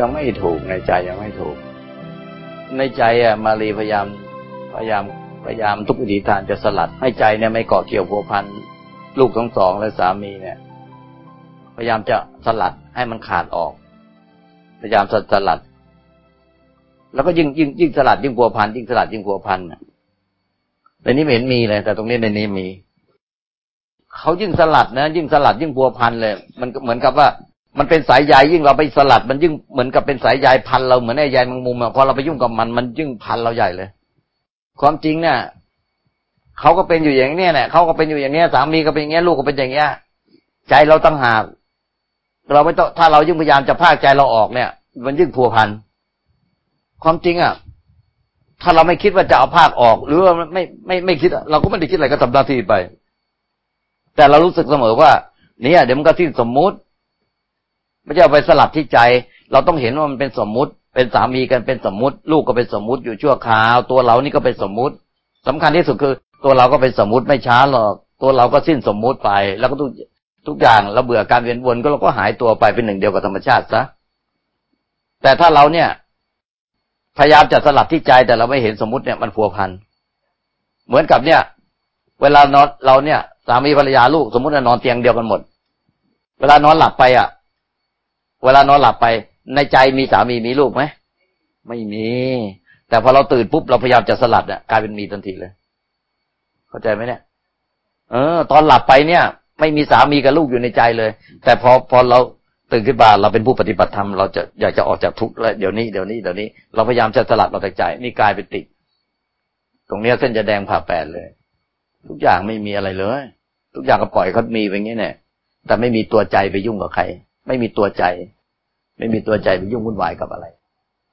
ยังไม่ถูกในใจยังไม่ถูก ในใจอะมารีพยายามพยายามพยายามทุกวิถีทางจะสลัด ให้ใจเนี่ยไม่เกาะเกี่ยวพัวพันลูกทั้งสองและสามีเนี่ย พยายามจะสลัดให้มันขาดออก พยายามสลัด แล้วก็ยิ่งยิ่งยิ่งสลัดยิ่งพัวพันยิ่งสลัดยิ่งพัวพันในนี้ไม่เห็นมีเลย แต่ตรงนี้ในนี้มีเขายิ่งสลัดนะยิ่งสลัดยิ่งพัวพันเลย มันเหมือนกับว่า มันเป็นสายใยยิ่งเราไปสลัด มันยิ่งเหมือนกับเป็นสายใยพันเราเหมือนไอ้ใยแมงมุมอะพอเราไปยุ่งกับมันมันยิ่งพันเราใหญ่เลย ความจริงเนี่ยเขาก็เป็นอยู่อย่างนี้เนี่ยเขาก็เป็นอยู่อย่างนี้สามีก็เป็นอย่างนี้ลูกก็เป็นอย่างนี้ใจเราตั้งหากเราไม่ต้องถ้าเรายิ่งพยายามจะพากใจเราออกเนี่ย มันยิ่งพัวพันความจริงอะ ถ้าเราไม่คิดว่าจะเอาภาคออก หรือว่าไม่ไม่ไม่คิด เราก็ไม่ได้คิดอะไรก็ทำหน้าที่ไป แต่เรารู้สึกเสมอว่าเนี่ยเดี๋ยวมันก็ที่สมมุติ ไม่ใช่เอาไปสลับที่ใจ เราต้องเห็นว่ามันเป็นสมมุติ เป็นสามีกันเป็นสมมุติ ลูกก็เป็นสมมุติอยู่ชั่วคราว ตัวเรานี่ก็เป็นสมมุติสำคัญที่สุดคือ ตัวเราก็เป็นสมมุติไม่ช้าหรอก ตัวเราก็สิ้นสมมุติไป แล้วก็ทุกทุกอย่างเราเบื่อการเวียนวนก็เราก็หายตัวไปเป็นหนึ่งเดียวกับธรรมชาติซะแต่ถ้าเราเนี่ย พยายามจะสลับที่ใจแต่เราไม่เห็นสมมุติเนี่ยมันผัวพันเหมือนกับเนี่ย เวลานอนเราเนี่ยสามีภรรยาลูกสมมติว่านอนเตียงเดียวกันหมด เวลานอนหลับไปอะ เวลานอนหลับไป ในใจมีสามีมีลูกไหมไม่มี แต่พอเราตื่นปุ๊บเราพยายามจะสลัดเนี่ยกลายเป็นมีทันทีเลย เข้าใจไหมเนี่ยเออ ตอนหลับไปเนี่ย ไม่มีสามีกับลูกอยู่ในใจเลย แต่พอพอเราตื่นขึ้นมาเราเป็นผู้ปฏิบัติธรรมเราจะอยากจะออกจากทุกข์แล้วเดี๋ยวนี้เดี๋ยวนี้เดี๋ยวนี้เราพยายามจะสลัดเราจากใจ นี่กลายเป็นติด ตรงเนี้ยเส้นจะแดงผ่าแปดเลย ทุกอย่างไม่มีอะไรเลย ทุกอย่างก็ปล่อยเขามีไปงี้เนี่ยแต่ไม่มีตัวใจไปยุ่งกับใคร ไม่มีตัวใจ ไม่มีตัวใจไปยุ่งวุ่นวายกับอะไร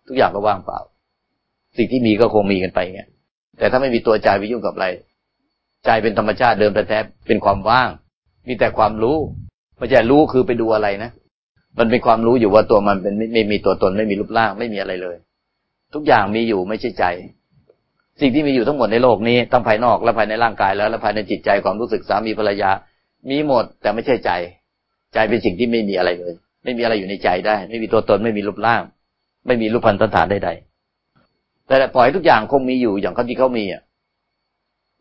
ทุกอย่างก็ว่างเปล่า สิ่งที่มีก็คงมีกันไปเงี้ยแต่ถ้าไม่มีตัวใจไปยุ่งกับอะไร ใจเป็นธรรมชาติเดิมแท้ๆเป็นความว่าง มีแต่ความรู้ไม่ใช่รู้คือไปดูอะไรนะมันเป็นความรู้อยู่ว่าตัวมันเป็นไม่ไม,มีตัวตนไม่มีรูปร่างไม่มีอะไรเลย ทุกอย่างมีอยู่ไม่ใช่ใจ สิ่งที่มีอยู่ทั้งหมดในโลกนี้ทั้งภายนอกและภายในร่างกายแล้วและภายในจิตใจความรู้สึกสามีภรรยา มีหมดแต่ไม่ใช่ใจ ใจเป็นสิ่งที่ไม่มีอะไรเลย ไม่มีอะไรอยู่ในใจได้ ไม่มีตัวตนไม่มีรูปร่าง ไม่มีรูปพันธฐานใดๆแต่ปล่อยทุกอย่างคงมีอยู่อย่างเขาที่เขามีอะ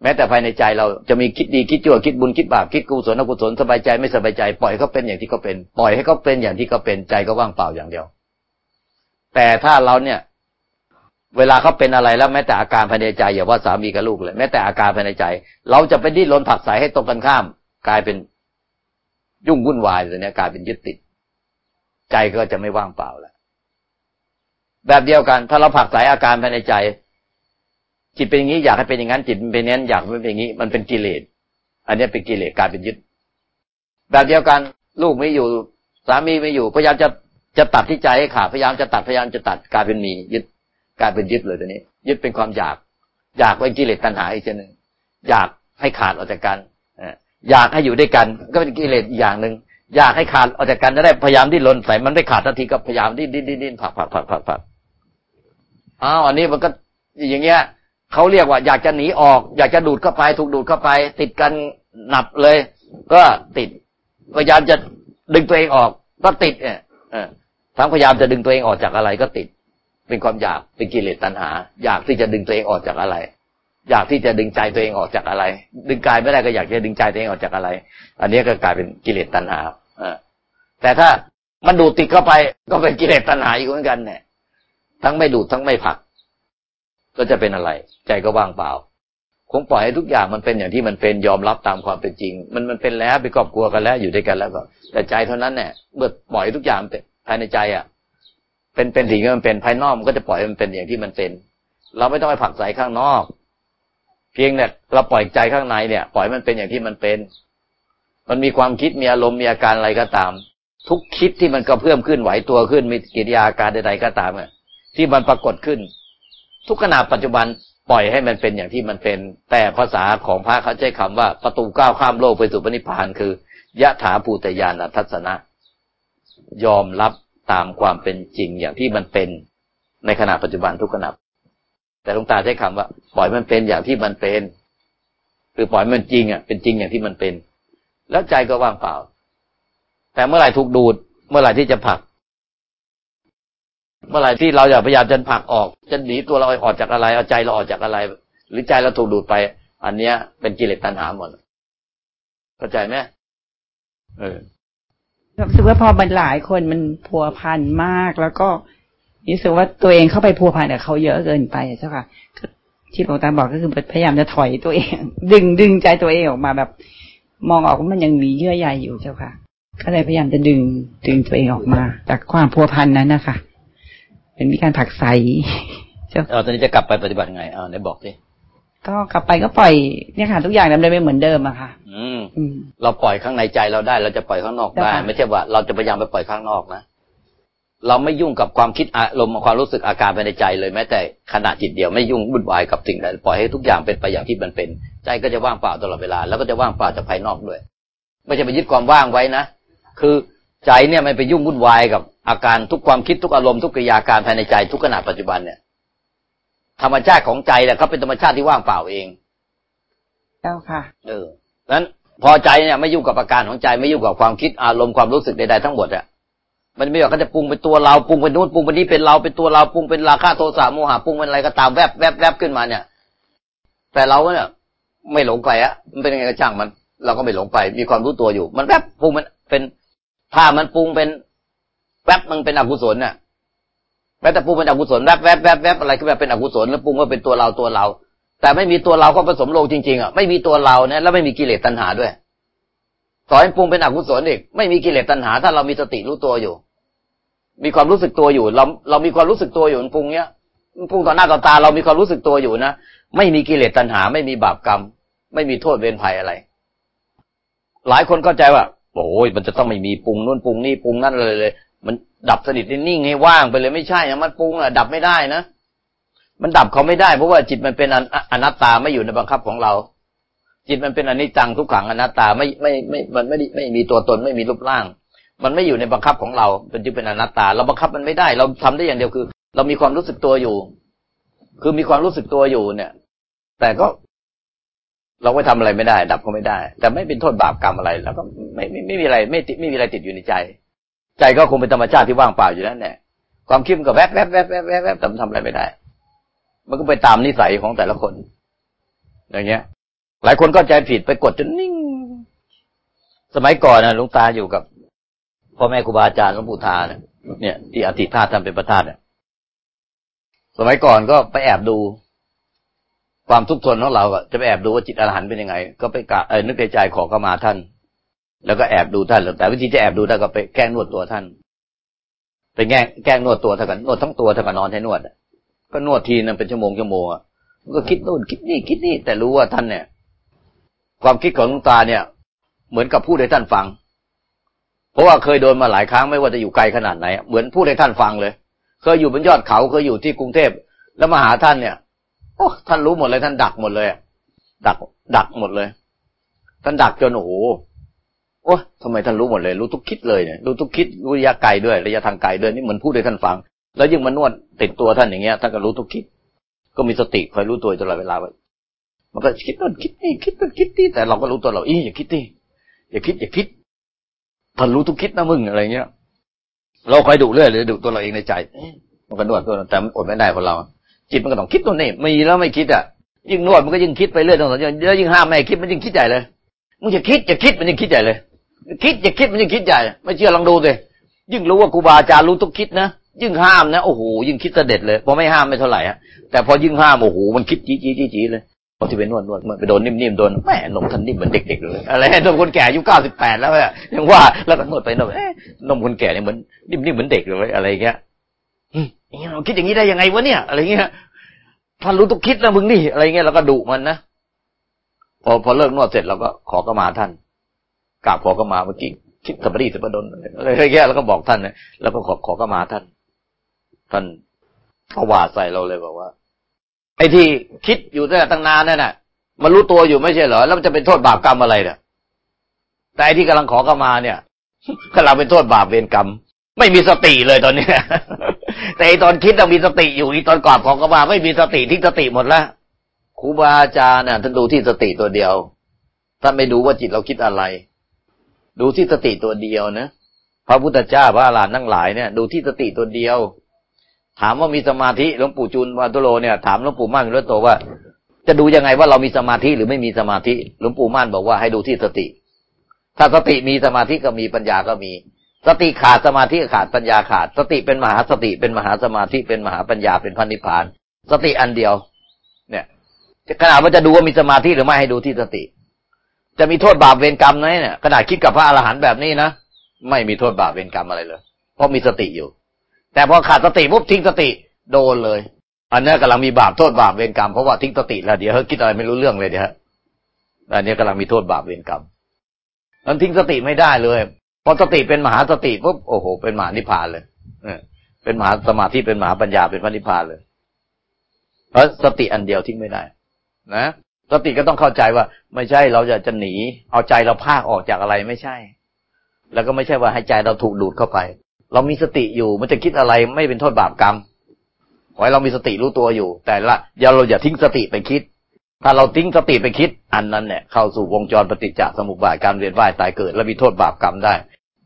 แม้แต่ภายในใจเราจะมีคิดดีคิดชั่วคิดบุญคิดบาปคิดกุศลอกุศลสบายใจไม่สบายใจปล่อยเขาเป็นอย่างที่เขาเป็นปล่อยให้เขาเป็นอย่างที่เขาเป็นใจก็ว่างเปล่าอย่างเดียว แต่ถ้าเราเนี่ย เวลาเขาเป็นอะไรแล้วแม้แต่อาการภายในใจอย่าว่าสามีกับลูกเลยแม้แต่อาการภายในใจ เราจะไปดิ้นรนผักใสให้ตรงกันข้าม กลายเป็นยุ่งวุ่นวายเลยเนี่ยกลายเป็นยึดติด ใจก็จะไม่ว่างเปล่าแล้วแบบเดียวกัน ถ้าเราผักใสอาการภายในใจ จิตเป็นอย่างนี้อยากให้เป็นอย่างนั้น จิตเป็นอย่างนั้นอยากเป็นอย่างนี้ มันเป็นกิเลสอันนี้เป็นกิเลสกลายเป็นยึด แบบเดียวกัน ลูกไม่อยู่ สามีไม่อยู่พยายามจะจะตัดที่ใจให้ขาดพยายามจะตัดพยายามจะตัดกลายเป็นมียึดกลายเป็นยึดเลยตัวนี้ ยึดเป็นความอยาก อยากเป็นกิเลสตัณหาอีกเช่นหนึ่งอยากให้ขาดออกจากกันอยากให้อยู่ด้วยกัน ก็เป็นกิเลสอีกอย่างหนึ่ง อยากให้ขาดออกจากกันจะได้พยายามดิ้นรนใส่มันไม่ขาดทันทีก็พยายามดิ้นดิ้นดิ้นดิ้นผักผักผักผักผักอ้าวอันนี้มันก็อย่างเงี้ยเขาเรียกว่า อยากจะหนีออก อยากจะดูดเข้าไป ถูกดูดเข้าไป ติดกันหนับเลย ก็ติด พยายามจะดึงตัวเองออก ก็ติดเนี่ยทั้งพยายามจะดึงตัวเองออกจากอะไรก็ติด เป็นความอยากเป็นกิเลสตัณหา อยากที่จะดึงตัวเองออกจากอะไร อยากที่จะดึงใจตัวเองออกจากอะไร ดึงกายไม่ได้ก็อยากจะดึงใจตัวเองออกจากอะไร อันนี้ก็กลายเป็นกิเลสตัณหาแต่ถ้ามันดูดติดเข้าไปก็เป็นกิเลสตัณหาอีกเหมือนกันเนี่ยทั้งไม่ดูดทั้งไม่ผัก ก็จะเป็นอะไร ใจก็ว่างเปล่า คงปล่อยให้ทุกอย่างมันเป็นอย่างที่มันเป็นยอมรับตามความเป็นจริง มันมันเป็นแล้วไปครอบครัวกันแล้วอยู่ด้วยกันแล้วก็ แต่ใจเท่านั้นเนี่ยเมื่อปล่อยทุกอย่างภายในใจอะ เป็นเป็นสิ่งที่มันเป็นภายนอกมันก็จะปล่อยมันเป็นอย่างที่มันเป็น เราไม่ต้องไปผักใส่ข้างนอก เพียงเนี่ยเราปล่อยใจข้างในเนี่ย ปล่อยมันเป็นอย่างที่มันเป็น มันมีความคิดมีอารมณ์มีอาการอะไรก็ตาม ทุกคิดที่มันก็เพิ่มขึ้นไหวตัวขึ้นมีกิริยาการใดๆก็ตามเนี่ยที่มันปรากฏขึ้น ทุกขณะปัจจุบันปล่อยให้มันเป็นอย่างที่มันเป็น แต่ภาษาของพระเขาใช้คำว่าประตูก้าวข้ามโลกไปสู่ปณิพานคือยะถาภูตยานทัศนะ ยอมรับตามความเป็นจริงอย่างที่มันเป็นในขณะปัจจุบันทุกขณะ แต่หลวงตาใช้คำว่า ปล่อยมันเป็นอย่างที่มันเป็น คือปล่อยมันจริงอะ เป็นจริงอย่างที่มันเป็น แล้วใจก็ว่างเปล่า แต่เมื่อไหร่ถูกดูด เมื่อไหร่ที่จะผลัก เมื่อไหร่ที่เราอยากพยายามจะผลักออก จะหนีตัวเราออกจากอะไร เอาใจเราออกจากอะไร หรือใจเราถูกดูดไป อันเนี้ย เป็นกิเลสตัณหาหมดเข้าใจไหมเออรู้สึกว่าพอมันหลายคนมันพัวพันมากแล้วก็ รู้สึกว่าตัวเองเข้าไปพัวพันกับเขาเยอะเกินไปใช่ค่ะที่หลวงตาบอกก็คือพยายามจะถอยตัวเอง ดึงดึงใจตัวเองออกมาแบบ มองออกว่ามันยังมีเยื่อใยอยู่เจ้าค่ะ ก็เลยพยายามจะดึงดึงตัวเองออกมา จากความพัวพันนั้นนะคะเป็นมีการผักใสเจ้าเออตอนนี้จะกลับไปปฏิบัติไงอ่าไหนบอกสิก็กลับไปก็ปล่อยเนี่ยค่ะทุกอย่างดำเนินไปเหมือนเดิมอะค่ะ อืมเราปล่อยข้างในใจเราได้ เราจะปล่อยข้างนอกได้ ไม่ใช่ว่าเราจะพยายามไปปล่อยข้างนอกนะ เราไม่ยุ่งกับความคิดอารมณ์ความรู้สึกอาการภายในใจเลยแม้แต่ขณะจิตเดียวไม่ยุ่งวุ่นวายกับสิ่งใดปล่อยให้ทุกอย่างเป็นไปอย่างที่มันเป็น ใจก็จะว่างเปล่าตลอดเวลาแล้วก็จะว่างเปล่าจากภายนอกด้วย ไม่ใช่ไปยึดความว่างไว้นะ คือใจเนี่ยไม่ไปยุ่งวุ่นวายกับอาการทุกความคิดทุกอารมณ์ทุกกิริยาการภายในใจทุกขณะปัจจุบันเนี่ย ธรรมชาติของใจแหละเขาเป็นธรรมชาติที่ว่างเปล่าเองเจ้าค่ะ เออนั้นพอใจเนี่ยไม่ยุ่งกับอาการของใจไม่ยุ่งกับความคิดอารมณ์ความรู้สึกใดๆทั้งหมดอะ มันไม่ว่าเขาจะปรุงเป็นตัวเราปรุงเป็นนู้นปรุงเป็นนี้เป็นเราเป็นตัวเราปรุงเป็นราคะโทสะโมหะปรุงเป็นอะไรก็ตามแวบแวบแวบขึ้นมาเนี่ย แต่เราเนี่ยไม่หลงไปอะมันเป็นยังไงก็ช่างมัน เราก็ไม่หลงไป มีความรู้ตัวอยู่ มันแวบปรุงมันเป็นถ้ามันปรุงเป็นแวบมันเป็นอกุศลเนี่ยแม้แต่ปรุงเป็นอกุศลแวบแวบแวบแวบอะไรก็แบบเป็นอกุศลแล้วปรุงว่าเป็นตัวเราตัวเรา แต่ไม่มีตัวเราก็ผสมโลงจริงๆอะไม่มีตัวเราเนี่ยแล้วไม่มีกิเลสตัณหาด้วยต่อให้ปรุงเป็นอกุศลอีกไม่มีกิเลสตัณหา ถ้าเรามีสติรู้ตัวอยู่ มีความรู้สึกตัวอยู่ เราเรามีความรู้สึกตัวอยู่มันปรุงเนี้ยมันปรุงต่อหน้าต่อตา เรามีความรู้สึกตัวอยู่นะไม่มีกิเลสตัณหา ไม่มีบาปกรรม ไม่มีโทษเวรภัยอะไร หลายคนเข้าใจว่าโอ้ยมันจะต้องไม่มีปรุงนู่นปรุงนี่ปรุงนั่นเลยเลย มันดับสนิทนิ่งให้ว่างไปเลยไม่ใช่นะมันปรุงอะดับไม่ได้นะมันดับเขาไม่ได้เพราะว่าจิตมันเป็นอนัตตาไม่อยู่ในบังคับของเรา จิตมันเป็นอนิจจังทุกขังอนัตตาไม่ไม่ไม่มันไม่ไม่มีตัวตนไม่มีรูปร่าง มันไม่อยู่ในบังคับของเราเป็นจึงเป็นอนัตตา เราบังคับมันไม่ได้ เราทำได้อย่างเดียวคือ เรามีความรู้สึกตัวอยู่ คือมีความรู้สึกตัวอยู่เนี่ย แต่ก็เราไม่ทำอะไรไม่ได้ ดับก็ไม่ได้ แต่ไม่เป็นโทษบาปกรรมอะไร แล้วก็ไม่ไม่ไม่มีอะไร ไม่ติดไม่มีอะไรติดอยู่ในใจ ใจก็คงเป็นธรรมชาติที่ว่างเปล่าอยู่นั่นแหละความคิดมันก็แวบแวบแวบแวบแวบแวบแต่มันทำอะไรไม่ได้ มันก็ไปตามนิสัยของแต่ละคน อย่างเงี้ย หลายคนก็ใจผิดไปกดจนนิ่ง สมัยก่อนนะลุงตาอยู่กับ พ่อแม่ครูบาอาจารย์หลวงปู่ทาเนี่ยเนี่ยที่อธิธาตุทำเป็นประธานเนี่ยสมัยก่อนก็ไปแอบดู ความทุกข์ทนของเราจะไปแอบดูว่าจิตอรหันต์เป็นยังไง ก็ไปกะเออนึกในใจขอเข้ามาท่าน แล้วก็แอบดูท่านแต่วิธีจะแอบดูท่านก็ไปแกล้งนวดตัวท่านไปแกล้งแกล้งนวดตัวท่านกันนวดทั้งตัวท่านก็นอนให้นวดก็นวดทีนึงเป็นชั่วโมงชั่วโมงอะก็คิดนู่นคิดนี่คิดนี่แต่รู้ว่าท่านเนี่ย ความคิดของลุงตาเนี่ย เหมือนกับพูดให้ท่านฟัง เพราะว่าเคยโดนมาหลายครั้งไม่ว่าจะอยู่ไกลขนาดไหน เหมือนพูดให้ท่านฟังเลย เคยอยู่บนยอดเขาเคยอยู่ที่กรุงเทพแล้วมาหาท่านเนี่ย โอ้ท่านรู้หมดเลย ท่านดักหมดเลย ดัก ดักหมดเลย ท่านดักจนโอ้โหโอ้ทำไมท่านรู้หมดเลย รู้ทุกคิดเลยเนี่ยรู้ทุกคิดรู้ระยะไกลด้วยระยะทางไกลด้วยนี่เหมือนพูดให้ท่านฟัง แล้วยิ่งมานวดติดตัวท่านอย่างเงี้ยท่านก็รู้ทุกคิด ก็มีสติคอยรู้ตัวตลอดเวลาไปมันก็คิดนู่นคิดนี่คิดนู่นคิดนี่แต่เราก็รู้ตัวเราอีอย่าคิดนี่อย่าคิดอย่าคิด ท่านรู้ทุกคิดนะมึงอะไรเงี้ย เราคอยดุเรื่อยหรือดุตัวเราเองในใจมันก็นวดตัวแต่อดไม่ได้คนเรา จิตมันก็ต้องคิดตัวนี้มีแล้วไม่คิดอะยิ่งนวดมันก็ยิ่งคิดไปเรื่อยตรงนั้นแล้วยิ่งห้ามไม่คิดมันยิ่งคิดใหญ่เลยมึงจะคิดจะคิดมันยิ่งคิดใหญ่เลย คิดจะคิดมันยิ่งคิดใหญ่ไม่เชื่อลองดูเลยยิ่งรู้ว่าครูบาอาจารย์รู้ทุกคิดนะยิ่งห้ามนะโอ้โหยิ่งคิดเสด็จเลยพอไม่ห้ามไม่เท่าไหร่ฮะแต่พอยิ่งห้ามโอ้โหมันคิดจี้จี้จี้เลย ที่ไปนวดนวดมันไปโดนนิ่มๆโดนแม่นมทันนิ่มเหมือนเด็กๆเลยอะไรนมคนแก่อายุเก้าสิบแปดแล้วอะยังว่าแล้วก็นวดไปนวดนมคนแก่เนี่ยเหมือนนิ่มๆเหมือนเด็กเลยอะไรเงี้ยอย่างเงี้ยเราคิดอย่างนี้ได้ยังไงวะเนี่ย อะไรเงี้ยท่านรู้ทุกคิดนะมึงนี่อะไรเงี้ยเราก็ดุมันนะพอพอเลิกนวดเสร็จเราก็ขอกมาท่านกราบขอกมาเมื่อกี้คิดสัปดีสัปดนอะไรเงี้ยแล้วก็บอกท่านแล้วก็ขอขอกมาท่าน ท่านเขาว่าใส่เราเลยบอกว่า ไอ้ที่คิดอยู่ตั้งนานนั่นน่ะ มันรู้ตัวอยู่ไม่ใช่เหรอ แล้วมันจะเป็นโทษบาปกรรมอะไรเนี่ยแต่ไอ้ที่กำลังขอเข้ามาเนี่ยกำลังเป็นโทษบาปเวรกรรม ไม่มีสติเลยตอนนี้แต่ไอ้ตอนคิดต้องมีสติอยู่อีตอนกราบขอเข้ามา ไม่มีสติทิ้งสติหมดแล้วครูบาอาจารย์เนี่ยท่านดูที่สติตัวเดียวท่านไม่ดูว่าจิตเราคิดอะไร ดูที่สติตัวเดียวนะพระพุทธเจ้าพระอรหันต์ทั้งหลายเนี่ย ดูที่สติตัวเดียว ถามว่ามีสมาธิหลวงปู่จูนวัตุโลเนี่ยถามหลวงปู่ม่านวิโรโตว่า จะดูยังไงว่าเรามีสมาธิหรือไม่มีสมาธิหลวงปู่ม่านบอกว่าให้ดูที่สติ ถ้าสติมีสมาธิก็มีปัญญาก็มี สติขาดสมาธิขาดปัญญาขาด สติเป็นมหาสติเป็นมหาสมาธิเป็นมหาปัญญาเป็นพันธิพาน สติอันเดียว เนี่ยขนาดว่าจะดูว่ามีสมาธิหรือไม่ให้ดูที่สติ จะมีโทษบาปเวรกรรมไหมเนี่ยขนาดคิดกับพระอรหันต์แบบนี้นะไม่มีโทษบาปเวรกรรมอะไรเลย เพราะมีสติอยู่ แต่พอขาดสติปุ๊บทิ้งสติโดนเลย อันนี้กำลังมีบาปโทษบาปเวรกรรมเพราะว่าทิ้งสติแล้วเดี๋ยวเฮ้คิดอะไรไม่รู้เรื่องเลยเดี๋ยวฮะอันนี้กำลังมีโทษบาปเวรกรรมมันทิ้งสติไม่ได้เลยพอสติเป็นมหาสติปุ๊บโอ้โห เป็นมหานิพพานเลยเป็นมหาสมาธิเป็นมหาปัญญาเป็นพระนิพพานเลย เพราะสติอันเดียวทิ้งไม่ได้ นะสติก็ต้องเข้าใจว่า ไม่ใช่เราจะจะหนี เอาใจเราภาคออกจากอะไรไม่ใช่ แล้วก็ไม่ใช่ว่าให้ใจเราถูกดูดเข้าไป เรามีสติอยู่มันจะคิดอะไรไม่เป็นโทษบาปกรรมขอให้เรามีสติรู้ตัวอยู่ แต่ละอย่าเราอย่าทิ้งสติไปคิด ถ้าเราทิ้งสติไปคิด อันนั้นเนี่ยเข้าสู่วงจรปฏิจจสมุปบาทการเวียนว่ายตายเกิด และมีโทษบาปกรรมได้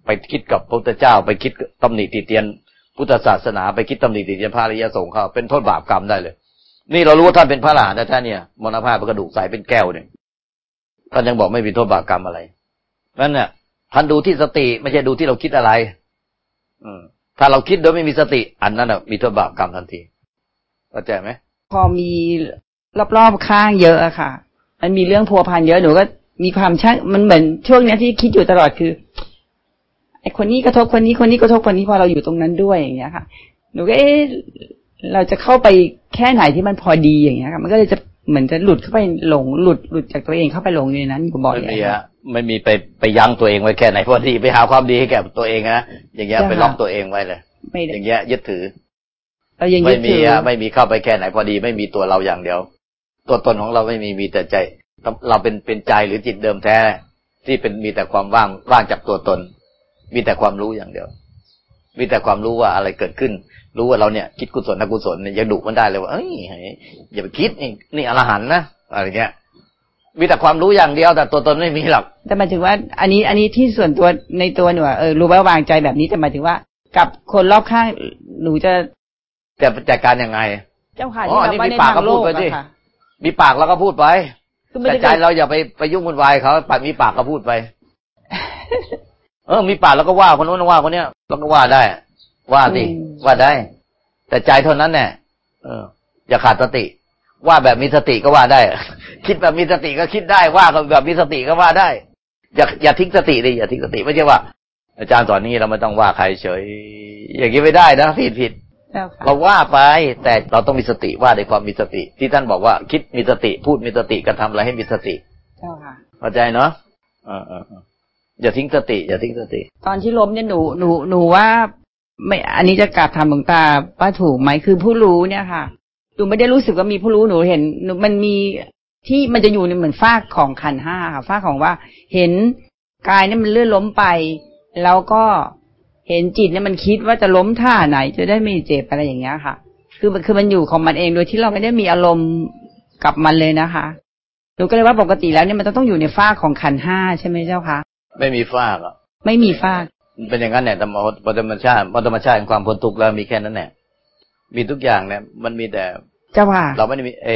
ไปคิดกับพระพุทธเจ้า ไปคิดตำหนิติเตียน พุทธศาสนาไปคิดตำหนิติเตียนพระริยสงฆ์เขาเป็นโทษบาปกรรมได้เลย นี่เรารู้ว่าท่านเป็นพระหลานนะท่านเนี่ยมรณภาพกระดูกใสเป็นแก้วเนี่ยท่านยังบอกไม่มีโทษบาปกรรมอะไรนั่นเนี่ยท่านดูที่สติไม่ใช่ดูที่เราคิดอะไร ถ้าเราคิดโดยไม่มีสติ อันนั้นอะมีโทษบาปกรรมทันทีเข้าใจไหมพอมีรอบๆข้างเยอะอะค่ะ มันมีเรื่องพัวพันเยอะหนูก็มีความช่างมันเหมือนช่วงเนี้ยที่คิดอยู่ตลอดคือไอคนนี้กระทบคนนี้คนนี้กระทบคนนี้พอเราอยู่ตรงนั้นด้วยอย่างเงี้ยค่ะ หนูก็เอ๊ะเราจะเข้าไปแค่ไหนที่มันพอดีอย่างเงี้ยค่ะ มันก็เลยจะเหมือนจะหลุดเข้าไปหลงหลุดหลุดจากตัวเองเข้าไปหลงอยู่นั้นอยู่บ่อยไม่มีอะ ไม่มีไปไปยั้งตัวเองไว้แค่ไหนพอดีไปหาความดีให้แก่ตัวเองนะอย่างเงี้ยไปล็อกตัวเองไว้เลยอย่างเงี้ยยึดถือไม่มีอะไม่มีเข้าไปแค่ไหนพอดีไม่มีตัวเราอย่างเดียว ตัวตนของเราไม่มีมีแต่ใจ เราเป็นเป็นใจหรือจิตเดิมแท้ ที่เป็นมีแต่ความว่างว่างจากตัวตน มีแต่ความรู้อย่างเดียว มีแต่ความรู้ว่าอะไรเกิดขึ้น รู้ว่าเราเนี่ย คิดกุศลอกุศลเนี่ยยังดุมันได้เลยว่าเอ้ยอย่าไปคิดนี่นี่อรหันนะอะไรเงี้ย มีแต่ความรู้อย่างเดียวแต่ตัวตนไม่มีหรอกแต่หมายถึงว่า อันนี้อันนี้ที่ส่วนตัวในตัวหนูเออรู้ว่าวางใจแบบนี้แต่หมายถึงว่า กับคนรอบข้างหนูจะจะจัดการยังไง เจ้าค่ะอ๋อนี่มีปากก็พูดไปสิมีปากแล้วก็พูดไปแต่ใจเราอย่าไปไปยุ่งวุ่นวายเขาปากมีปากก็พูดไป เออ มีปากแล้วก็ว่าคนนู้นว่าคนเนี้ยเราก็ว่าได้ ว่าสิว่าได้ แต่ใจเท่านั้นแน่เออ อย่าขาดสติ ว่าแบบมีสติก็ว่าได้ คิดแบบมีสติก็คิดได้ว่าแบบมีสติก็ว่าได้ อย่าอย่าทิ้งสติดิอย่าทิ้งสติไม่ใช่ว่า อาจารย์สอนนี้เราไม่ต้องว่าใครเฉย อย่างนี้ไม่ได้นะผิดผิดเราว่าไปแต่เราต้องมีสติว่าในความมีสติ ที่ท่านบอกว่า คิดมีสติพูดมีสติกระทำอะไรให้มีสติเจ้าค่ะเข้าใจเนาะอออย่าทิ้งสติ อย่าทิ้งสติ ตอนที่ล้มเนี่ยหนูหนูหนูว่า ไม่ อันนี้จะกลับทำหลวงตาว่าถูกไหมคือผู้รู้เนี่ยค่ะห นูไม่ได้รู้สึกว่ามีผู้รู้หนูเห็นหนูมันมีที่มันจะอยู่ในเหมือนฟากของขันห้าค่ะฟากของว่า เห็นกายเนี่ยมันเลื่อนล้มไป แล้วก็เห็นจิตเนี่ยมันคิดว่าจะล้มท่าไหน จะได้ไม่เจ็บอะไรอย่างเงี้ยค่ะ คือมันคือมันอยู่ของมันเองโดยที่เราไม่ได้มีอารมณ์กับมันเลยนะคะหนูก็เลยว่าปกติแล้วเนี่ยมันต้องอยู่ในฝ้าของขันห้าใช่ไหมเจ้าคะไม่มีฝ้าหรอไม่มีฝ้าเป็นอย่างนั้นเนี่ยธรรมธรรมชาติธรรมชาติความพ้นทุกข์แล้วมีแค่นั้นแหละ มีทุกอย่างเนี่ย มันมีแต่เจ้าค่ะเราไม่ได้มีเอ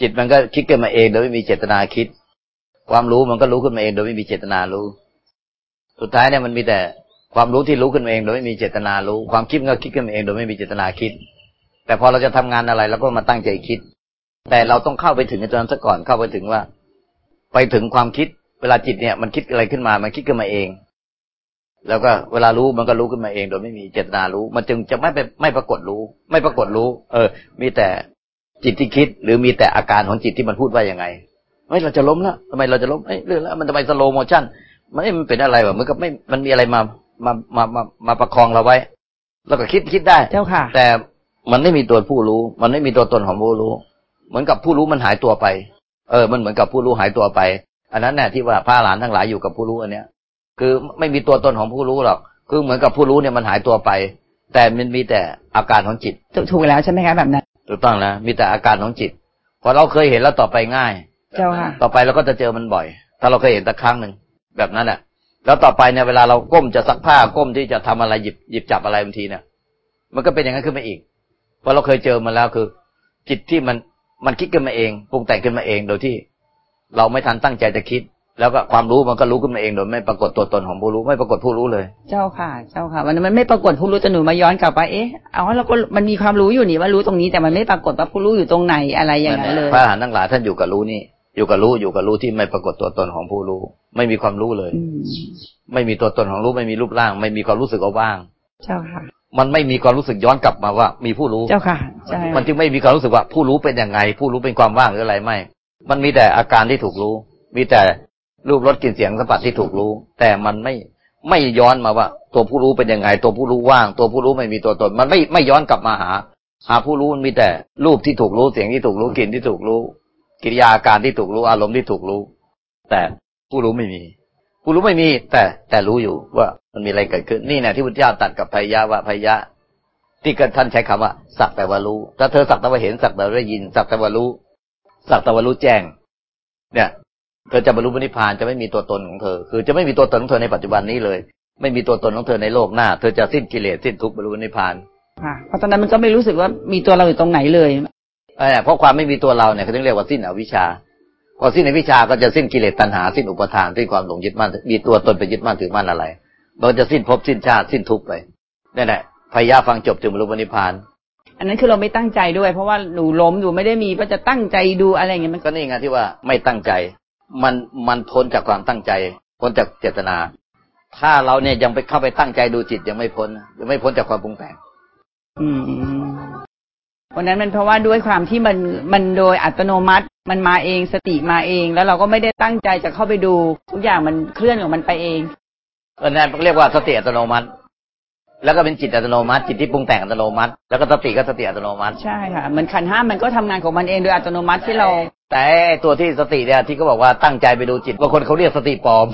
จิตมันก็คิดขึ้นมาเอง โดยไม่มีเจตนาคิด ความรู้มันก็รู้ขึ้นมาเอง โดยไม่มีเจตนารู้ สุดท้ายเนี่ยมันมีแต่ความรู้ที่รู้ขึ้นเอง โดยไม่มีเจตนารู้ ความคิดก็คิดขึ้นเอง โดยไม่มีเจตนาคิด แต่พอเราจะทำงานอะไรเราก็มาตั้งใจคิด แต่เราต้องเข้าไปถึงในตอนนั้นซะก่อนเข้าไปถึงว่า ไปถึงความคิด เวลาจิตเนี่ย มันคิดอะไรขึ้นมา มันคิดขึ้นมาเอง แล้วก็เวลารู้มันก็รู้ขึ้นมาเอง โดยไม่มีเจตนารู้ มันจึงจะไม่ไปไม่ปรากฏรู้ ไม่ปรากฏรู้ เออ มีแต่จิตที่คิด หรือมีแต่อาการของจิตที่มันพูดว่ายังไงเฮ้ยเราจะล้มแล้วทำไมเราจะล้มเอ้ยเรื่องแล้วมันทำไม slow motion มันมันเป็นอะไรวะมันก็ไม่มันมีอะไรมามามามามาประคองเราไว้ แล้วก็คิดคิดได้เจ้าค่ะ แต่มันไม่มีตัวผู้รู้ มันไม่มีตัวตนของผู้รู้ เหมือนกับผู้รู้มันหายตัวไป เออ มันเหมือนกับผู้รู้หายตัวไป อันนั้นแน่ที่ว่าพระหลานทั้งหลายอยู่กับผู้รู้อันเนี้ย คือไม่มีตัวตนของผู้รู้หรอก คือเหมือนกับผู้รู้เนี่ยมันหายตัวไป แต่มันมีแต่อาการของจิต ถูกแล้วใช่ไหมครับแบบนั้น ถูกต้องแล้วมีแต่อาการของจิต พอเราเคยเห็นแล้วต่อไปง่าย เจ้าค่ะ ต่อไปเราก็จะเจอมันบ่อย ถ้าเราเคยเห็นสักครั้งหนึ่งแบบนั้นแหละแล้วต่อไปเนี่ยเวลาเราก้มจะซักผ้าก้มที่จะทำอะไรหยิบหยิบจับอะไรบางทีเนี่ย มันก็เป็นอย่างนั้นขึ้นมาอีก เพราะเราเคยเจอมาแล้วคือ จิตที่มันมันคิดขึ้นมาเองปรุงแต่งขึ้นมาเองโดยที่ เราไม่ทันตั้งใจจะคิด แล้วก็ความรู้มันก็รู้ขึ้นมาเองโดยไม่ปรากฏตัวตนของผู้รู้ไม่ปรากฏผู้รู้เลย เจ้าค่ะ เจ้าค่ะมันมันไม่ปรากฏผู้รู้แต่หนูมาย้อนกลับไปเอ๊ะเอาเราก็มันมีความรู้อยู่นี่ว่ารู้ตรงนี้แต่มันไม่ปรากฏว่าผู้รู้อยู่ตรงไหนอะไรอย่างนั้นเลยพระอรหันต์ทั้งหลายท่านอยู่กับรู้นี่อยู่กับรู้อยู่กับรู้ที่ไม่ปรากฏตัวตนของผู้รู้ ไม่มีความรู้เลย ไม่มีตัวตนของรู้ไม่มีรูปร่าง ไม่มีความรู้สึกว่าว่าง เจ้าค่ะ มันไม่มีความรู้สึกย้อนกลับมาว่า มีผู้รู้เจ้าค่ะใช่มันจึงไม่มีความรู้สึกว่าผู้รู้เป็นยังไง ผู้รู้เป็นความว่างหรืออะไรไม่ มันมีแต่อาการที่ถูกรู้ มีแต่ รูปรสกลิ่นเสียงสัมผัสที่ถูกรู้ แต่มันไม่ไม่ย้อนมาว่า ตัวผู้รู้เป็นยังไง ตัวผู้รู้ว่าง ตัวผู้รู้ไม่มีตัวตน มันไม่ไม่ย้อนกลับมาหา หาผู้รู้มันมีแต่รูปที่ถูกรู้เสียงที่ถูกรู้กลิ่นที่ถูกรู้ กิริยาการที่ถูกรู้อารมณ์ที่ถูกรู้ แต่ผู้รู้ไม่มี ผู้รู้ไม่มี แต่แต่รู้อยู่ว่ามันมีอะไรเกิดขึ้นนี่นะที่พุทธเจ้าตัดกับพยะว่าพยะ ที่กท่านใช้คำว่า สักแต่ว่ารู้ถ้าเธอสักแต่ว่าเห็นสักแต่ว่าได้ยิน สักแต่ว่ารู้ สักแต่ว่ารู้แจ้ง เนี่ย เธอจะบรรลุนิพพานจะไม่มีตัวตนของเธอ คือจะไม่มีตัวตนของเธอในปัจจุบันนี้เลย ไม่มีตัวตนของเธอในโลกหน้า เธอจะสิ้นกิเลสสิ้นทุกข์บรรลุนิพพานค่ะเพราะตอนนั้นมันก็ไม่รู้สึกว่ามีตัวเราอยู่ตรงไหนเลยเพราะความไม่มีตัวเราเนี่ยเขาถึงเรียกว่าสิ้นอวิชชาพอสิ้นอวิชชาก็จะสิ้นกิเลสตัณหาสิ้นอุปทานสิ้นความหลงยึดมั่นมีตัวตนไปยึดมั่นถือมั่นอะไรเราจะสิ้นภพสิ้นชาติสิ้นทุกข์ไปนี่แหละพยาฟังจบจึงบรรลุนิพพาน อันนั้นคือเราไม่ตั้งใจด้วย เพราะว่าหนูล้มอยู่ไม่ได้มีว่าจะตั้งใจดูอะไรอย่างเงี้ยมันก็นี่ไงที่ว่าไม่ตั้งใจ มันมันพ้นจากความตั้งใจ พ้นจากเจตนา ถ้าเราเนี่ยยังไปเข้าไปตั้งใจดูจิตยังไม่พ้นยังไม่พ้นจากความปรุงแต่งอืมวันนั้นมันเพราะว่าด้วยความที่มันมันโดยอัตโนมัติมันมาเองสติมาเอง แล้วเราก็ไม่ได้ตั้งใจจะเข้าไปดู ทุกอย่างมันเคลื่อนของมันไปเองก็นั่นเรียกว่าสติอัตโนมัติ แล้วก็เป็นจิตอัตโนมัติจิตที่ปรุงแต่งอัตโนมัติ แล้วก็สติก็สติอัตโนมัติใช่ค่ะมันขันห้ามันก็ทำงานของมันเองโดยอัตโนมัติที่เรา แต่ตัวที่สติเนี่ยที่เขาบอกว่าตั้งใจไปดูจิตบางคนเขาเรียกสติปลอม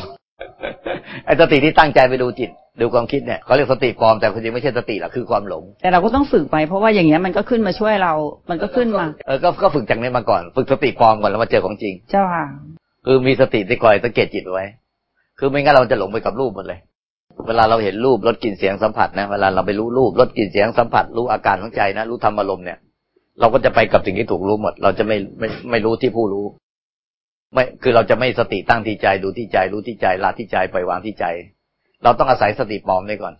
ไอ้สติที่ตั้งใจไปดูจิต ดูความคิดเนี่ยเขาเรียกสติปลอมแต่จริงไม่ใช่สติหรอกคือความหลง แต่เราก็ต้องฝึกไปเพราะว่าอย่างเงี้ยมันก็ขึ้นมาช่วยเรา มันก็ขึ้นมาเออก็ก็ฝึกจากนี้มาก่อน ฝึกสติปลอมก่อนแล้วมาเจอของจริง เจ้าค่ะคือมีสติที่คอยสังเกตจิตไว้ คือไม่งั้นเราจะหลงไปกับรูปหมดเลย เวลาเราเห็นรูปรสกลิ่นเสียงสัมผัสนะเวลาเราไปรู้รูปรสกลิ่นเสียงสัมผัสรู้อาการของใจนะรู้ธรรมอารมณ์เนี่ย เราก็จะไปกับสิ่งที่ถูกรู้หมด เราจะไม่ไม่ไม่รู้ที่ผู้รู้ ไม่คือเราจะไม่สติตั้งที่ใจดูที่ใจรู้ที่ใจละที่ใจปล่อยวางที่ใจ เราต้องอาศัยสติปลอมไว้ก่อน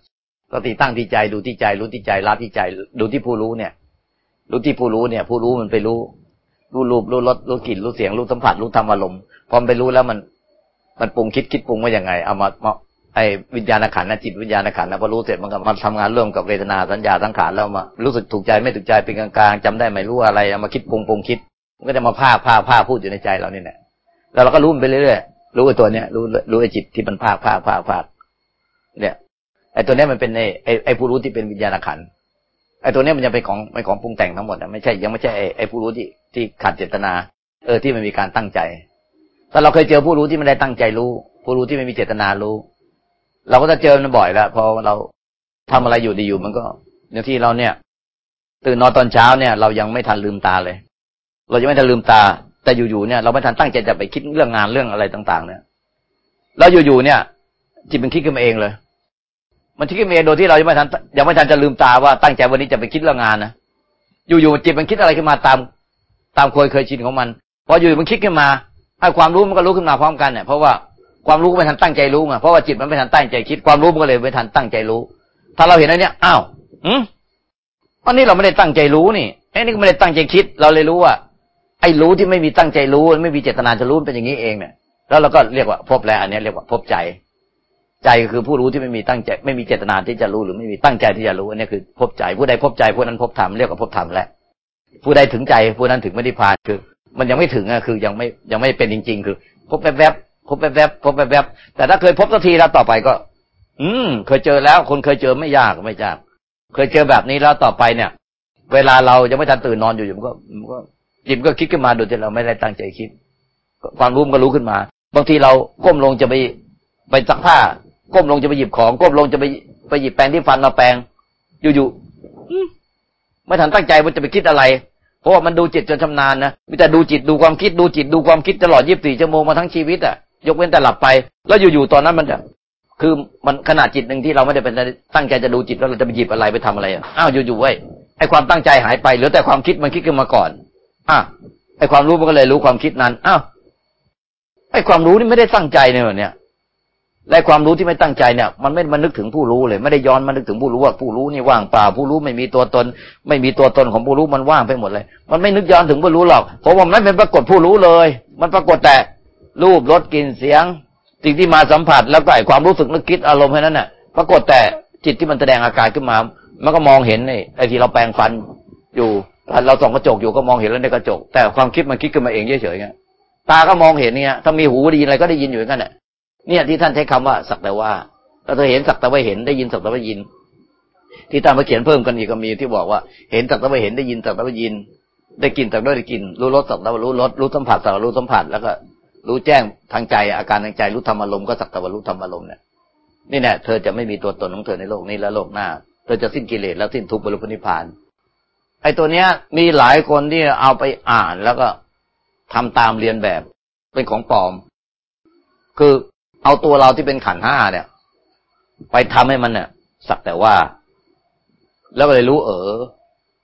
สติตั้งที่ใจดูที่ใจ รู้ที่ใจละที่ใจ ดูที่ผู้รู้เนี่ย รู้ที่ผู้รู้เนี่ย ผู้รู้มันไปรู้ รู้รูปรู้รสรู้กลิ่นรู้เสียงรู้สัมผัสรู้ธรรมอารมณ์พอไปรู้แล้วมัน มันปรุงคิดคิดปรุงว่ายังไงเอามา ไอ้วิญญาณขันธ์นะจิตวิญญาณขันธ์นะพอรู้เสร็จมันก็มาทำงานร่วมกับเวทนาสัญญาสังขารแล้วมารู้สึกถูกใจไม่ถูกใจเป็นกลางๆจำได้ไม่รู้อะไรเอามาคิดปรุงปรุงคิด มันก็จะมาพาพาพาพูดอยู่ในใจเรานี่แหละแล้วเราก็รู้มันไปเรื่อยๆรู้ไอ้ตัวเนี้ยรู้รู้ไอ้จิตที่มันพาพาพาพาเนี่ยไอ้ตัวเนี้ยมันเป็นไอ้ไอ้ผู้รู้ที่เป็นวิญญาณขันธ์ไอ้ตัวเนี้ยมันจะเป็นของเป็นของปรุงแต่งทั้งหมดนะไม่ใช่ยังไม่ใช่ไอ้ไอ้ผู้รู้ที่ที่ขาดเจตนา เออที่มันมีการตั้งใจแต่เราเคยเจอผู้รู้ที่ไม่ได้ตั้งใจรู้ ผู้รู้ที่ไม่มีเจตนารู้ เราก็จะเจอมันบ่อยแล้วพอเราทำอะไรอยู่ดีอยู่มันก็อย่างที่เราเนี่ย ตื่นนอนตอนเช้าเนี่ย เรายังไม่ทันลืมตาเลย เรายังไม่ทันลืมตา แต่อยู่ๆเนี่ย เราไม่ทันตั้งใจจะไปคิดเรื่องงานเรื่องอะไรต่าง ๆ เนี่ยแล้วอยู่ๆเนี่ย จิตมันคิดขึ้นมาเองเลย มันคิดขึ้นมาเองโดยที่เรายังไม่ทันยังไม่ทันจะลืมตาว่าตั้งใจวันนี้จะไปคิดเรื่องงานนะอยู่ๆจิตมันคิดอะไรขึ้นมาตามตามเคยเคยชินของมันพออยู่มันคิดขึ้นมาไอ้ความรู้มันก็รู้ขึ้นมาพร้อมกันเนี่ยเพราะว่า ความรู้ก็ไม่ทันตั้งใจรู้ไงเพราะว่าจิตมันไม่ทันตั้งใจคิดความรู้มันก็เลยไม่ทันตั้งใจรู้ ถ้าเราเห็นอันเนี้ยอ้าวอืมอันนี้เราไม่ได้ตั้งใจรู้นี่ไอ้นี่ก็ไม่ได้ตั้งใจคิด เราเลยรู้ว่า ไอ้รู้ที่ไม่มีตั้งใจรู้ไม่มีเจตนาจะรู้เป็นอย่างนี้เองเนี่ยแล้วเราก็เรียกว่าพบแล้ว อันนี้เรียกว่าพบใจ ใจก็คือผู้รู้ที่ไม่มีตั้งใจ ไม่มีเจตนาที่จะรู้หรือไม่มีตั้งใจที่จะรู้อันนี้คือ พบใจ ผู้ใดพบใจผู้นั้นพบธรรมเรียกว่าพบธรรมแล้วผู้ใดถึงใจผู้นั้นถึงไม่ได้พานคือ มันยังไม่ถึงอะคือยังไม่ยังไม่เป็นจริง ๆ คือพบแวบๆ พบแวบๆพบแวบๆแต่ถ้าเคยพบสักทีแล้วต่อไปก็ อืม เคยเจอแล้วคนเคยเจอไม่ยากไม่ยาก เคยเจอแบบนี้แล้วต่อไปเนี่ย เวลาเรายังไม่ทันตื่นนอนอยู่มันก็มันก็จิตก็คิดขึ้นมาโดยที่เราไม่ได้ตั้งใจคิด ความรู้มันก็รู้ขึ้นมา บางทีเราก้มลงจะไปไปซักผ้า ก้มลงจะไปหยิบของ ก้มลงจะไปไปหยิบแปรงที่ฟันมาแปรงอยู่ๆไม่ทันตั้งใจว่าจะไปคิดอะไร เพราะว่ามันดูจิตจนชำนาญนะมีแต่ดูจิตดูความคิดดูจิตดูความคิดตลอดยี่สิบสี่ชั่วโมงมาทั้งชีวิตอะ ยกเว้นแต่หลับไป แล้วอยู่ๆตอนนั้นมันจะคือมันขนาดจิตหนึ่งที่เราไม่ได้เป็นตั้งใจจะดูจิตแล้วเราจะไปหยิบอะไรไปทำอะไรอ้าวอยู่ๆเว้ยไอความตั้งใจหายไปเหลือแต่ความคิดมันคิดขึ้นมาก่อนอะไอความรู้มันก็เลยรู้ความคิดนั้นอ้าวไอความรู้นี่ไม่ได้ตั้งใจเนี่ยเนี่ยและความรู้ที่ไม่ตั้งใจเนี่ยมันไม่มานึกถึงผู้รู้เลย ไม่ได้ย้อนมานึกถึงผู้รู้ว่าผู้รู้นี่ว่างเปล่าผู้รู้ไม่มีตัวตน ไม่มีตัวตนของผู้รู้มันว่างไปหมดเลย มันไม่นึกย้อนถึงผู้รู้หรอกเพราะว่ามันไม่เป็นปรากฏผู้รู้เลย มันปรากฏแต่ รูปรสกลิ่นเสียง สิ่งที่มาสัมผัสแล้วก็ไอความรู้สึกนึกคิดอารมณ์แค่นั้นน่ะปรากฏแต่จิตที่มันแสดงอาการขึ้นมา มันก็มองเห็นไอ้ที่เราแปลงฟันอยู่เราส่องกระจกอยู่ก็มองเห็นแล้วในกระจก แต่ความคิดมันคิดขึ้นมาเองเฉยๆไงตาก็มองเห็นเนี่ยถ้ามีหูได้ยินอะไรก็ได้ยินอยู่อย่างนั้นแหละเนี่ยที่ท่านใช้คำว่าสักแต่ว่าเราเธอเห็นสักแต่ว่าเห็นได้ยินสักแต่ว่ายิน ที่ท่านมาเขียนเพิ่มกันอีกก็มีที่บอกว่า เห็นสักแต่ว่าเห็นได้ยินสักแต่ว่ายิน ได้กินสักแต่ว่าได้กิน รู้รสสักแต่ว่ารู้รสรู้สัมผัสสักแต่ว่ารู้สัมผัสแล้วก็ รู้แจ้งทางใจอาการทางใจรู้ธรรมอารมณ์ก็สักแต่ว่ารู้ธรรมอารมณ์เนี่ยนี่แน่เธอจะไม่มีตัวตนของเธอในโลกนี้และโลกหน้า เธอจะสิ้นกิเลสแล้วสิ้นทุกข์บรรลุนิพพาน ไอ้ตัวเนี้ย มีหลายคนที่เอาไปอ่านแล้วก็ทำตามเรียนแบบ เป็นของปลอม คือเอาตัวเราที่เป็นขันห้าเนี่ย ไปทำให้มันเนี่ยสักแต่ว่า แล้วเลยรู้เออ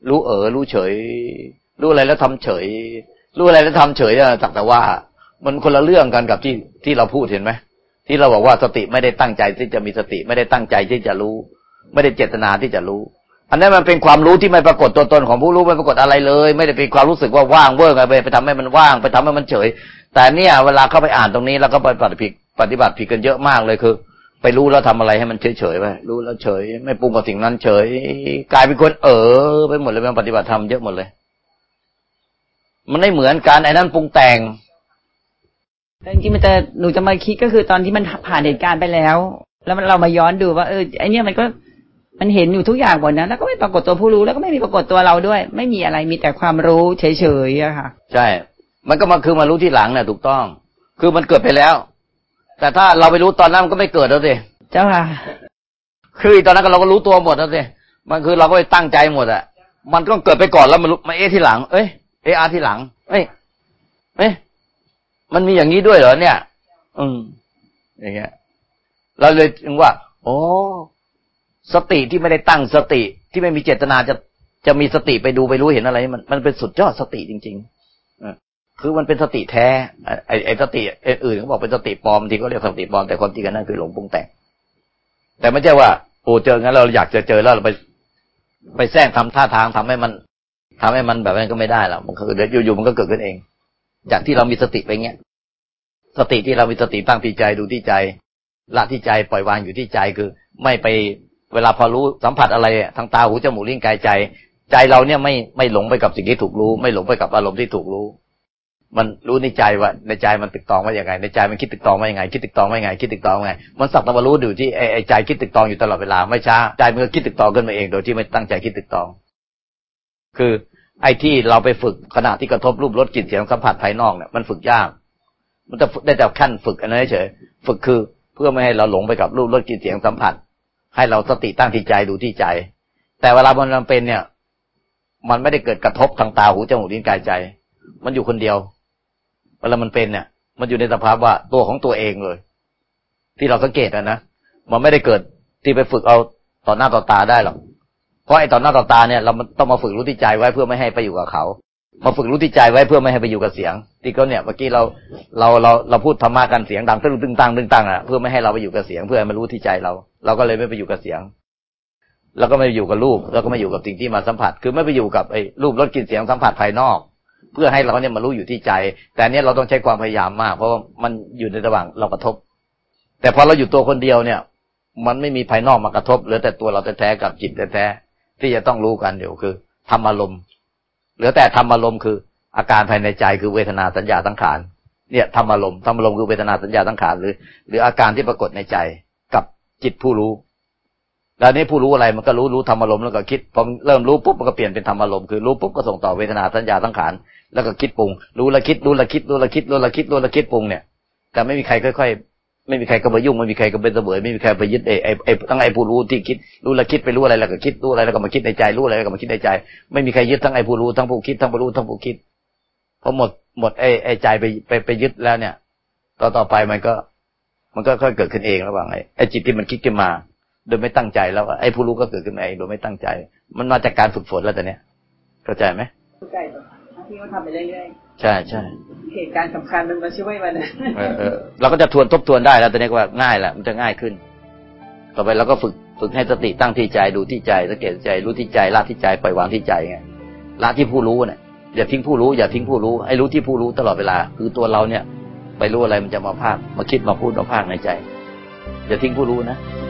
รู้เออ รู้เฉย รู้อะไรแล้วทำเฉย รู้อะไรแล้วทำเฉยเนี่ยสักแต่ว่า มันคนละเรื่องกันกับที่ที่เราพูดเห็นไหมที่เราบอกว่าสติไม่ได้ตั้งใจที่จะมีสติไม่ได้ตั้งใจที่จะรู้ ไม่ได้เจตนาที่จะรู้ อันนั้นมันเป็นความรู้ที่ไม่ปรากฏตัวตนของผู้รู้ไม่ปรากฏอะไรเลย ไม่ได้เป็นความรู้สึกว่าว่างเวิร์กไปไปทำให้มันว่างไปทำให้มันเฉย แต่เนี่ยเวลาเข้าไปอ่านตรงนี้แล้วก็ไปปฏิบัติปฏิบัติผิดกันเยอะมากเลยคือ ไปรู้แล้วทำอะไรให้มันเฉยเฉยไปรู้แล้วเฉย ไม่ปรุงกับสิ่งนั้นเฉย กลายเป็นคนเออไปหมดเลยมันปฏิบัติธรรมเยอะหมดเลย มันไม่เหมือนกันไอ้นั้นปรุงแต่ง แต่จริงๆมันจะหนูจะมาคิดก็คือตอนที่มันผ่านเหตุการณ์ไปแล้ว แล้วเรามาย้อนดูว่าเออไอเนี้ยมันก็มันเห็นอยู่ทุกอย่างหมดนะแล้วก็ไม่ปรากฏตัวผู้รู้แล้วก็ไม่มีปรากฏตัวเราด้วย ไม่มีอะไรมีแต่ความรู้เฉยๆอะค่ะ ใช่ มันก็มาคือมารู้ที่หลังเนี่ยถูกต้อง คือมันเกิดไปแล้ว แต่ถ้าเราไปรู้ตอนนั้นมันก็ไม่เกิดแล้วสิเจ้าค่ะ คือตอนนั้นเราก็รู้ตัวหมดแล้วสิมันคือเราก็ไปตั้งใจหมดอะมันก็เกิดไปก่อนแล้วมันมาเอ๊ะที่หลัง เอ้ยเออาที่หลัง เอ้ยเอ้ย มันมีอย่างนี้ด้วยเหรอเนี่ย อืม อย่างเงี้ย เราเลยถึงว่า โอ้สติที่ไม่ได้ตั้งสติที่ไม่มีเจตนาจะจะมีสติไปดูไปรู้เห็นอะไร มันมันเป็นสุดยอดสติจริงๆคือมันเป็นสติแท้ไอ้ไอ้สติอื่นเขาบอกเป็นสติปลอมที่เขาเรียกสติปลอมแต่ความจริงกันนั่นคือหลงปรุงแต่งแต่ไม่ใช่ว่าโอ้เจองั้นเราอยากจะเจอแล้วเราไป ไปแซงทำท่าทางทำให้มันทำให้มันแบบนั้นก็ไม่ได้แล้วมันคือเดี๋ยวอยู่ๆมันก็เกิดขึ้นเอง จากที่เรามีสติไปเงี้ย สติที่เรามีสติตั้งที่ใจดูที่ใจละที่ใจปล่อยวางอยู่ที่ใจคือ ไม่ไปเวลาพอรู้สัมผัสอะไรทางตาหูจมูกลิ้นกายใจ ใจเราเนี่ยไม่ไม่หลงไปกับสิ่งที่ถูกรู้ ไม่หลงไปกับอารมณ์ที่ถูกรู้ มันรู้ในใจว่า ในใจมันติดตองว่าอย่างไง ในใจมันคิดติดตองว่าอย่างไง คิดติดตองว่าอย่างไง คิดติดตองว่าไง มันสักต่ว่ารู้อยู่ที่ไอ้ใจคิดติดตองอยู่ตลอดเวลาไม่ช้าใจมันก็คิดติดตองขึ้นมาเองโดยที่ไม่ตั้งใจคิดติดตอง คือ ไอ้ที่เราไปฝึกขณะที่กระทบรูปรสกลิ่นเสียงสัมผัสภายนอกเนี่ยมันฝึกยาก มันจะได้แต่ขั้นฝึกอันนั้นเฉยฝึกคือเพื่อไม่ให้เราหลงไปกับรูปรสกลิ่นเสียงสัมผัส ให้เราสติตั้งที่ใจดูที่ใจ แต่เวลามันเป็นเนี่ย มันไม่ได้เกิดกระทบทางตาหูจมูกลิ้นกายใจ มันอยู่คนเดียว เวลามันเป็นเนี่ย มันอยู่ในสภาพว่าตัวของตัวเองเลย ที่เราสังเกตนะนะมันไม่ได้เกิดที่ไปฝึกเอาต่อหน้าต่อตาได้หรอก เพราะไอ้ต่อหน้าต่อตาเนี่ยเราต้องมาฝึกรู้ที่ใจไว้เพื่อไม่ให้ไปอยู่กับเขา มาฝึกรู้ที่ใจไว้เพื่อไม่ให้ไปอยู่กับเสียงที่เขาเนี่ยเมื่อกี้เราเราเราเราพูดธรรมะกันเสียงดังตึ้งตึ้งตังตึ้งตังอะเพื่อไม่ให้เราไปอยู่กับเสียงเพื่อให้มันรู้ที่ใจเรา เราก็เลยไม่ไปอยู่กับเสียง แล้วก็ไม่อยู่กับรูปแล้วก็ไม่อยู่กับสิ่งที่มาสัมผัส คือไม่ไปอยู่กับไอ้รูปรสกลิ่นเสียงสัมผัสภายนอก เพื่อให้เราเนี่ยมารู้อยู่ที่ใจ แต่เนี้ยเราต้องใช้ความพยายามมาก เพราะว่ามันอยู่ในระหว่างเรากระทบ แต่พอเราอยู่ตัวคนเดียวเนี่ย มันไม่มีภายนอกมากระทบเหลือแต่ตัวเราแท้ๆกับจิตแท้ ที่จะต้องรู้กันเดี๋ยวคือธรรมอารมณ์เหลือแต่ธรรมอารมณ์คือ อาการภายในใจคือเวทนาสัญญาตั้งขานเนี่ยธรรมอารมณ์ธรรมอารมณ์คือเวทนาสัญญาตั้งขานหรือ หรืออาการที่ปรากฏในใจกับจิตผู้รู้ แล้วนี้ผู้รู้อะไรมันก็รู้รู้ธรรมอารมณ์แล้วก็คิดพอเริ่มรู้ปุ๊บมันก็เปลี่ยนเป็นธรรมอารมณ์คือรู้ปุ๊บก็ส่งต่อเวทนาสัญญาตั้งขานแล้วก็คิดปรุงรู้ละคิดรู้ละคิดรู้ละคิดรู้ละคิดรู้ละคิดปรุงเนี่ยแต่ไม่มีใครค่อย ไม่มีใครก็มายุ่งไม่มีใครก็เป็นเสมอไม่มีใครไปยึดไอ้ไอ้ไอ้ทั้งไอ้ผู้รู้ที่คิดรู้แล้วคิดไปรู้อะไรแล้วก็คิดรู้อะไรแล้วก็มาคิดในใจรู้อะไรแล้วก็มาคิดในใจ ไม่มีใครยึดทั้งไอ้ผู้รู้ทั้งผู้คิดทั้งผู้รู้ทั้งผู้คิดพอหมดหมดไอ้ไอ้ใจไปไปไปยึดแล้วเนี่ย ต่อต่อไปมันก็ มันก็ค่อยเกิดขึ้นเองระหว่างไอ้ไอ้จิตที่มันคิดขึ้นมา โดยไม่ตั้งใจแล้วไอ้ผู้รู้ก็เกิดขึ้นมาเองโดยไม่ตั้งใจ มันมาจากการฝึกฝนแล้วแต่เนี้ยเข้าใจไหม ที่เขาทำไปเรื่อยใช่ใช่ๆเหตุการณ์สำคัญมันมาช่วยมันเออเออเราก็จะทวนทบทวนได้แล้วตอนนี้ก็ว่าง่ายแหละมันจะง่ายขึ้น ต่อไปเราก็ฝึกฝึกให้สติตั้งที่ใจดูที่ใจสังเกตใจรู้ที่ใจละที่ใจปล่อยวางที่ใจไงละที่ผู้รู้เนี่ยอย่าทิ้งผู้รู้อย่าทิ้งผู้รู้ให้รู้ที่ผู้รู้ตลอดเวลา คือตัวเราเนี่ย ไปรู้อะไรมันจะมาภาคมาคิดมาพูดมาภาคในใจ อย่าทิ้งผู้รู้นะค